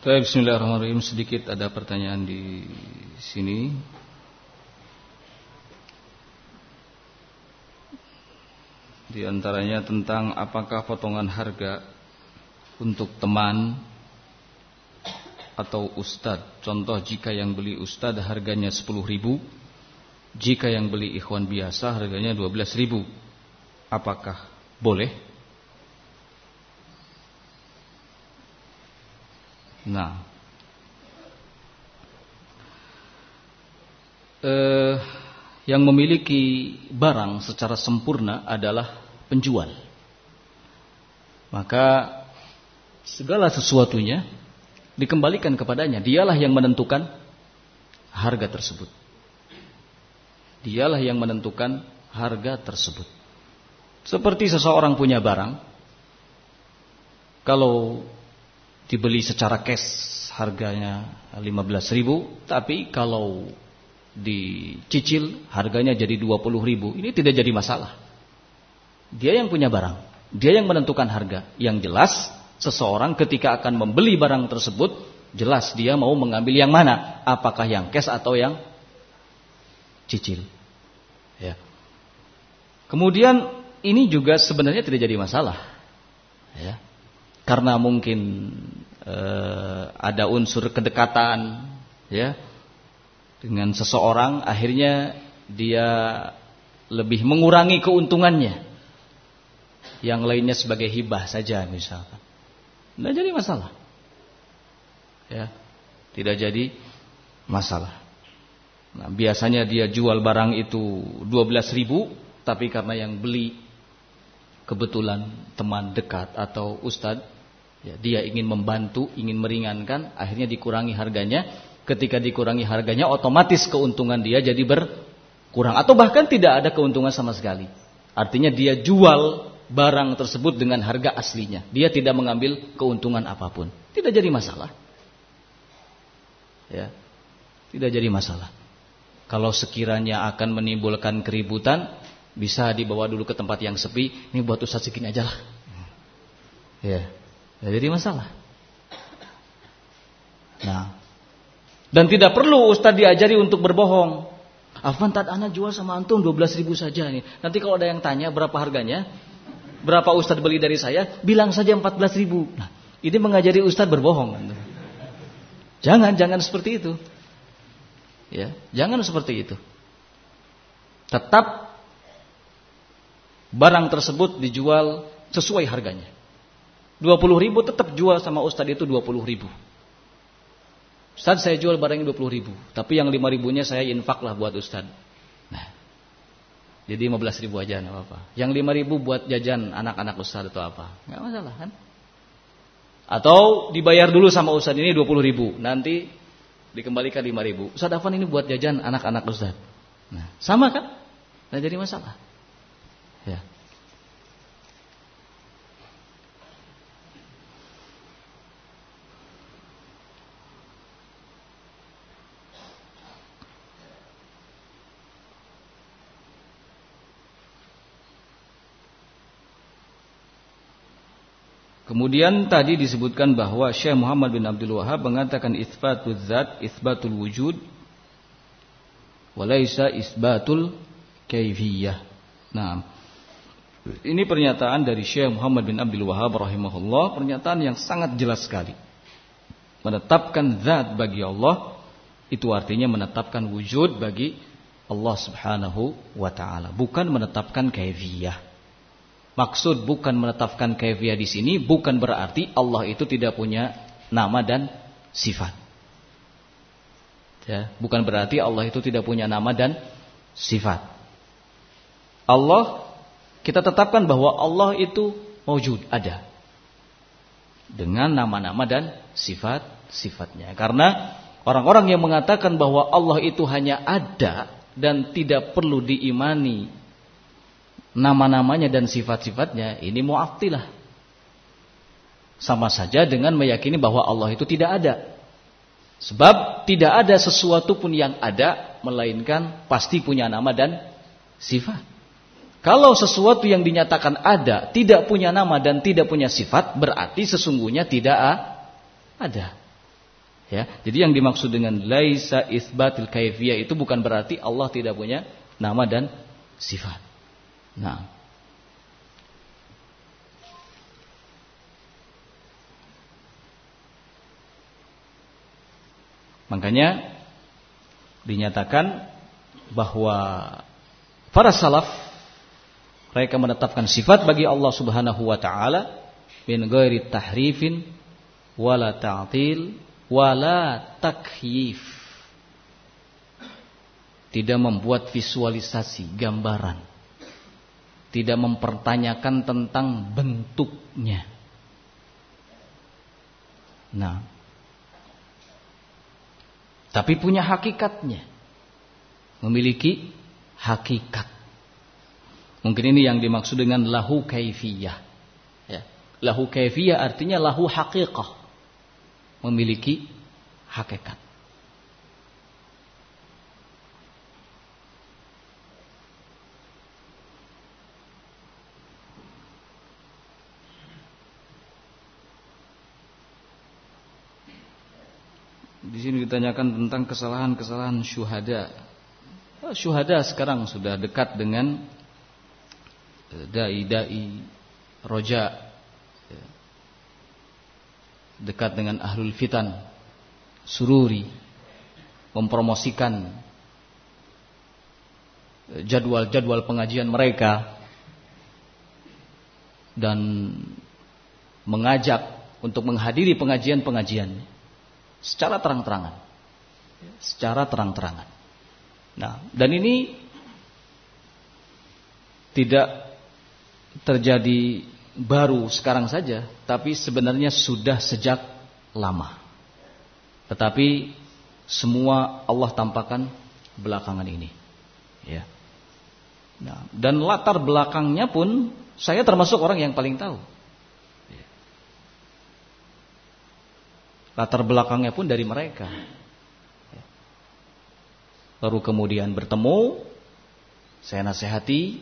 Baik, Bismillahirrahmanirrahim. Sedikit ada pertanyaan di sini. Di antaranya tentang apakah potongan harga untuk teman atau ustadz. Contoh jika yang beli ustadz harganya 10 ribu, jika yang beli ikhwan biasa harganya 12 ribu. Apakah boleh? Nah, eh, yang memiliki barang secara sempurna adalah penjual. Maka segala sesuatunya dikembalikan kepadanya. Dialah yang menentukan harga tersebut. Dialah yang menentukan harga tersebut. Seperti seseorang punya barang, kalau dibeli secara cash harganya 15 ribu, tapi kalau dicicil harganya jadi 20 ribu, ini tidak jadi masalah. Dia yang punya barang, dia yang menentukan harga. Yang jelas, seseorang ketika akan membeli barang tersebut, jelas dia mau mengambil yang mana, apakah yang cash atau yang cicil. Ya. Kemudian ini juga sebenarnya tidak jadi masalah. Ya karena mungkin eh, ada unsur kedekatan ya dengan seseorang akhirnya dia lebih mengurangi keuntungannya. Yang lainnya sebagai hibah saja misalkan. Tidak jadi masalah. Ya tidak jadi masalah. Nah, biasanya dia jual barang itu 12 ribu tapi karena yang beli kebetulan teman dekat atau ustadz Ya, dia ingin membantu, ingin meringankan, akhirnya dikurangi harganya. Ketika dikurangi harganya, otomatis keuntungan dia jadi berkurang. Atau bahkan tidak ada keuntungan sama sekali. Artinya dia jual barang tersebut dengan harga aslinya. Dia tidak mengambil keuntungan apa pun. Tidak jadi masalah. Ya, tidak jadi masalah. Kalau sekiranya akan menimbulkan keributan, bisa dibawa dulu ke tempat yang sepi. Ini buat usaha segini aja lah. Ya. Ya, jadi masalah. Nah, dan tidak perlu Ustadz diajari untuk berbohong. Afan tad anak jual sama antum 12 ribu saja nih. Nanti kalau ada yang tanya berapa harganya, berapa Ustadz beli dari saya, bilang saja 14 ribu. Nah, ini mengajari Ustadz berbohong. Jangan, jangan seperti itu. Ya, jangan seperti itu. Tetap barang tersebut dijual sesuai harganya. 20 ribu tetap jual sama Ustadz itu 20 ribu. Ustadz saya jual barangnya 20 ribu. Tapi yang 5 ribunya saya infak lah buat Ustadz. Nah, jadi 15 ribu aja nggak apa-apa. Yang 5 ribu buat jajan anak-anak Ustadz atau apa. Nggak masalah kan. Atau dibayar dulu sama Ustadz ini 20 ribu. Nanti dikembalikan 5 ribu. Ustadz Afan ini buat jajan anak-anak Ustadz. Nah, sama kan? Nah jadi masalah. Ya. Kemudian tadi disebutkan bahwa Syekh Muhammad bin Abdul Wahab mengatakan isbatul zat, isbatul wujud, walaisa isbatul kaifiyah. Nah, ini pernyataan dari Syekh Muhammad bin Abdul Wahab rahimahullah, pernyataan yang sangat jelas sekali. Menetapkan zat bagi Allah itu artinya menetapkan wujud bagi Allah Subhanahu wa taala, bukan menetapkan kaifiyah. Maksud bukan menetapkan kaifiah di sini bukan berarti Allah itu tidak punya nama dan sifat. Ya, bukan berarti Allah itu tidak punya nama dan sifat. Allah kita tetapkan bahwa Allah itu wujud, ada. Dengan nama-nama dan sifat-sifatnya. Karena orang-orang yang mengatakan bahwa Allah itu hanya ada dan tidak perlu diimani nama-namanya dan sifat-sifatnya ini mu'attilah. Sama saja dengan meyakini bahwa Allah itu tidak ada. Sebab tidak ada sesuatu pun yang ada melainkan pasti punya nama dan sifat. Kalau sesuatu yang dinyatakan ada tidak punya nama dan tidak punya sifat berarti sesungguhnya tidak ada. Ya, jadi yang dimaksud dengan laisa isbatil kaifiyah itu bukan berarti Allah tidak punya nama dan sifat. Nah, Makanya dinyatakan bahwa para salaf mereka menetapkan sifat bagi Allah Subhanahu wa taala min ghairi tahrifin wala ta'til wala takyif. Tidak membuat visualisasi, gambaran. Tidak mempertanyakan tentang bentuknya. Nah, tapi punya hakikatnya. Memiliki hakikat. Mungkin ini yang dimaksud dengan lahu kaifiyah. Ya. Lahu kaifiyah artinya lahu hakikah. Memiliki hakikat. Di sini ditanyakan tentang kesalahan-kesalahan syuhada. Syuhada sekarang sudah dekat dengan eh, dai-dai roja. Ya. Dekat dengan ahlul fitan. Sururi. Mempromosikan eh, jadwal-jadwal pengajian mereka. Dan mengajak untuk menghadiri pengajian-pengajian secara terang-terangan. Secara terang-terangan. Nah, dan ini tidak terjadi baru sekarang saja, tapi sebenarnya sudah sejak lama. Tetapi semua Allah tampakkan belakangan ini. Ya. Nah, dan latar belakangnya pun saya termasuk orang yang paling tahu. Latar belakangnya pun dari mereka. Baru kemudian bertemu, saya nasihati,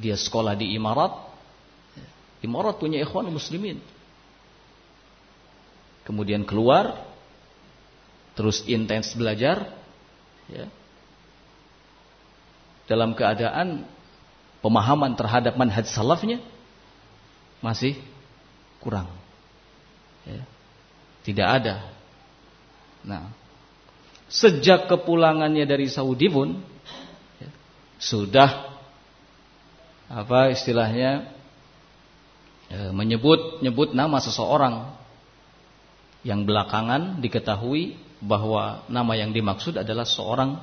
dia sekolah di Imarat. Imarat punya ikhwan muslimin. Kemudian keluar, terus intens belajar, ya. dalam keadaan pemahaman terhadap manhaj salafnya masih kurang. Tidak ada. Nah, sejak kepulangannya dari Saudi pun ya, sudah apa istilahnya e, menyebut nyebut nama seseorang yang belakangan diketahui bahwa nama yang dimaksud adalah seorang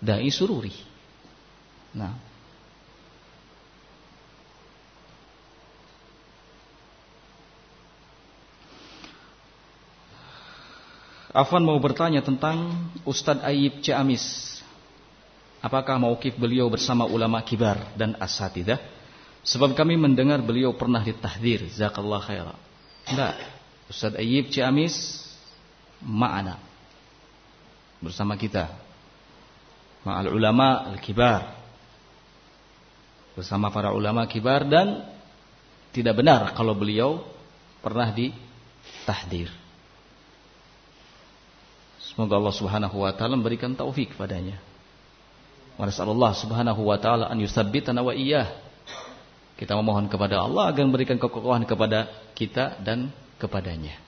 dai sururi. Nah, Afwan mau bertanya tentang Ustadz Ayib Ciamis. Apakah maukif beliau bersama ulama kibar dan asatidah? Sebab kami mendengar beliau pernah ditahdir. Zakallah khairah. Enggak. Ustadz Ayib Ciamis ma'ana. Bersama kita. Ma'al ulama al-kibar. Bersama para ulama kibar dan tidak benar kalau beliau pernah ditahdir. Semoga Allah Subhanahu wa taala memberikan taufik padanya. Wa Allah Subhanahu wa taala an yusabbitana wa iyyah. Kita memohon kepada Allah agar memberikan kekokohan kepada kita dan kepadanya.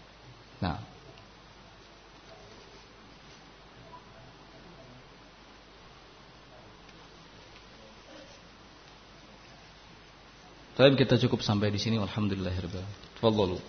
Nah, Tapi kita cukup sampai di sini. Alhamdulillahirobbilalamin. Tafadhalu.